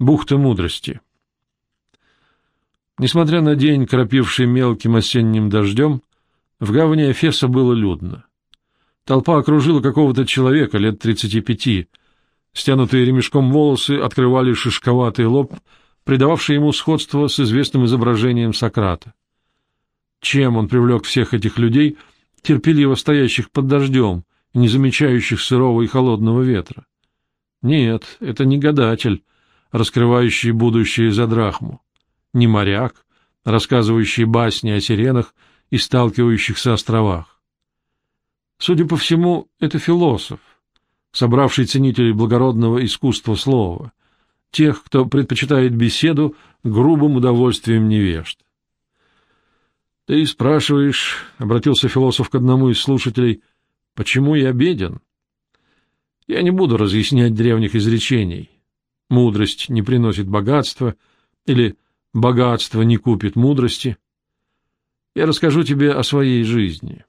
Бухта мудрости. Несмотря на день, кропивший мелким осенним дождем, в гавани Эфеса было людно. Толпа окружила какого-то человека лет тридцати пяти. Стянутые ремешком волосы открывали шишковатый лоб, придававший ему сходство с известным изображением Сократа. Чем он привлек всех этих людей, терпеливо стоящих под дождем не замечающих сырого и холодного ветра? Нет, это не гадатель, раскрывающий будущее за драхму, не моряк, рассказывающий басни о сиренах и сталкивающихся островах. Судя по всему, это философ, собравший ценителей благородного искусства слова, тех, кто предпочитает беседу грубым удовольствием невежд. — Ты спрашиваешь, — обратился философ к одному из слушателей, — почему я беден? Я не буду разъяснять древних изречений. Мудрость не приносит богатства, или богатство не купит мудрости. Я расскажу тебе о своей жизни.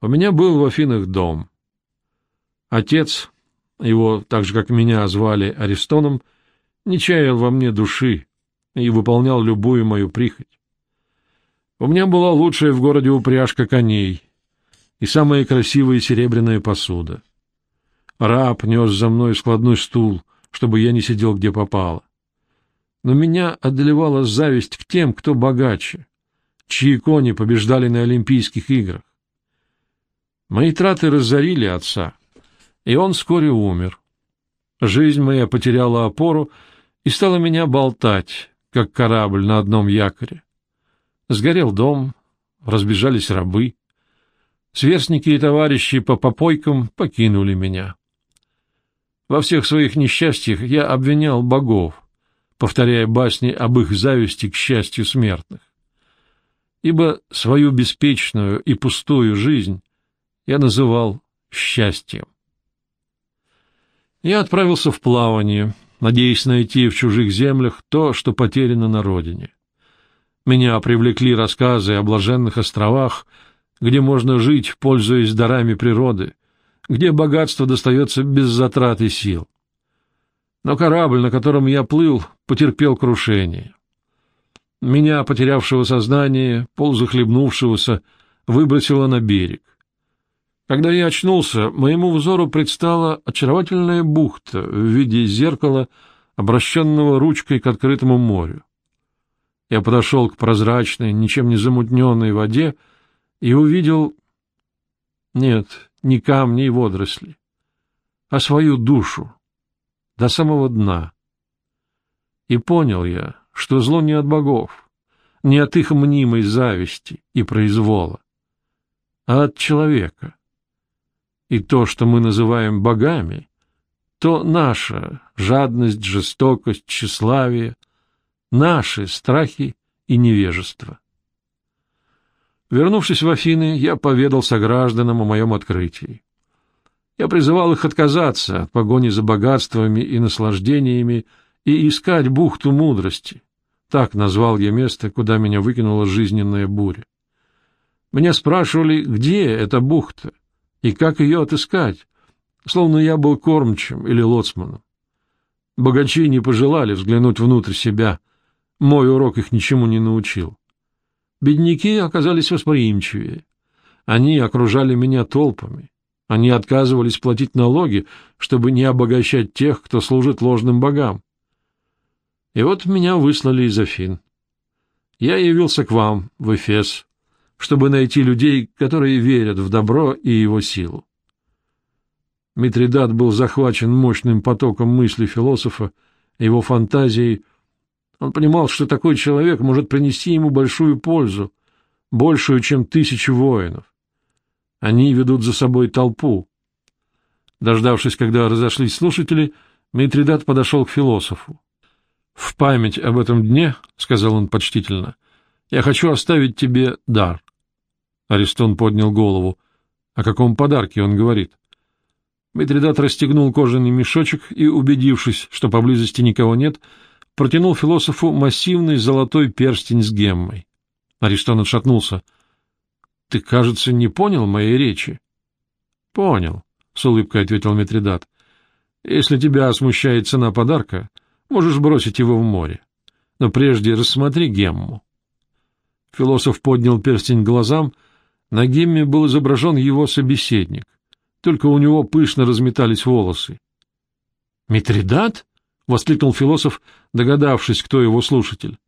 У меня был в Афинах дом. Отец, его так же, как меня, звали Аристоном, не чаял во мне души и выполнял любую мою прихоть. У меня была лучшая в городе упряжка коней и самая красивая серебряная посуда. Раб нес за мной складной стул, чтобы я не сидел где попало. Но меня одолевала зависть к тем, кто богаче, чьи кони побеждали на Олимпийских играх. Мои траты разорили отца, и он вскоре умер. Жизнь моя потеряла опору и стала меня болтать, как корабль на одном якоре. Сгорел дом, разбежались рабы. Сверстники и товарищи по попойкам покинули меня. Во всех своих несчастьях я обвинял богов, повторяя басни об их зависти к счастью смертных. Ибо свою беспечную и пустую жизнь я называл счастьем. Я отправился в плавание, надеясь найти в чужих землях то, что потеряно на родине. Меня привлекли рассказы о блаженных островах, где можно жить, пользуясь дарами природы, где богатство достается без затрат и сил. Но корабль, на котором я плыл, потерпел крушение. Меня, потерявшего сознание, полузахлебнувшегося, выбросило на берег. Когда я очнулся, моему взору предстала очаровательная бухта в виде зеркала, обращенного ручкой к открытому морю. Я подошел к прозрачной, ничем не замутненной воде и увидел... Нет, не камни и водоросли, а свою душу до самого дна. И понял я, что зло не от богов, не от их мнимой зависти и произвола, а от человека. И то, что мы называем богами, то наша жадность, жестокость, тщеславие, наши страхи и невежество. Вернувшись в Афины, я поведал согражданам о моем открытии. Я призывал их отказаться от погони за богатствами и наслаждениями и искать бухту мудрости. Так назвал я место, куда меня выкинула жизненная буря. Меня спрашивали, где эта бухта и как ее отыскать, словно я был кормчим или лоцманом. Богачи не пожелали взглянуть внутрь себя, мой урок их ничему не научил. Бедняки оказались восприимчивее. Они окружали меня толпами. Они отказывались платить налоги, чтобы не обогащать тех, кто служит ложным богам. И вот меня выслали из Афин. Я явился к вам, в Эфес, чтобы найти людей, которые верят в добро и его силу. Митридат был захвачен мощным потоком мысли философа, его фантазией — он понимал, что такой человек может принести ему большую пользу, большую, чем тысячи воинов. Они ведут за собой толпу. Дождавшись, когда разошлись слушатели, Митридат подошел к философу. — В память об этом дне, — сказал он почтительно, — я хочу оставить тебе дар. Аристон поднял голову. О каком подарке он говорит? Митридат расстегнул кожаный мешочек и, убедившись, что поблизости никого нет, — протянул философу массивный золотой перстень с геммой. Аристон отшатнулся. — Ты, кажется, не понял моей речи. — Понял, — с улыбкой ответил Митридат. — Если тебя смущает цена подарка, Можешь бросить его в море. Но прежде рассмотри Гемму. Философ поднял перстень к глазам. На Гемме был изображен его собеседник. Только у него пышно разметались волосы. — Митридат? — воскликнул философ, догадавшись, кто его слушатель.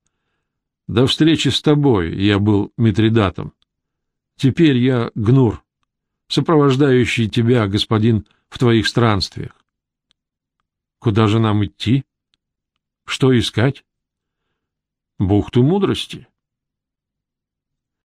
— До встречи с тобой я был Митридатом. Теперь я Гнур, сопровождающий тебя, господин, в твоих странствиях. Куда же нам идти? Что искать? Бухту мудрости.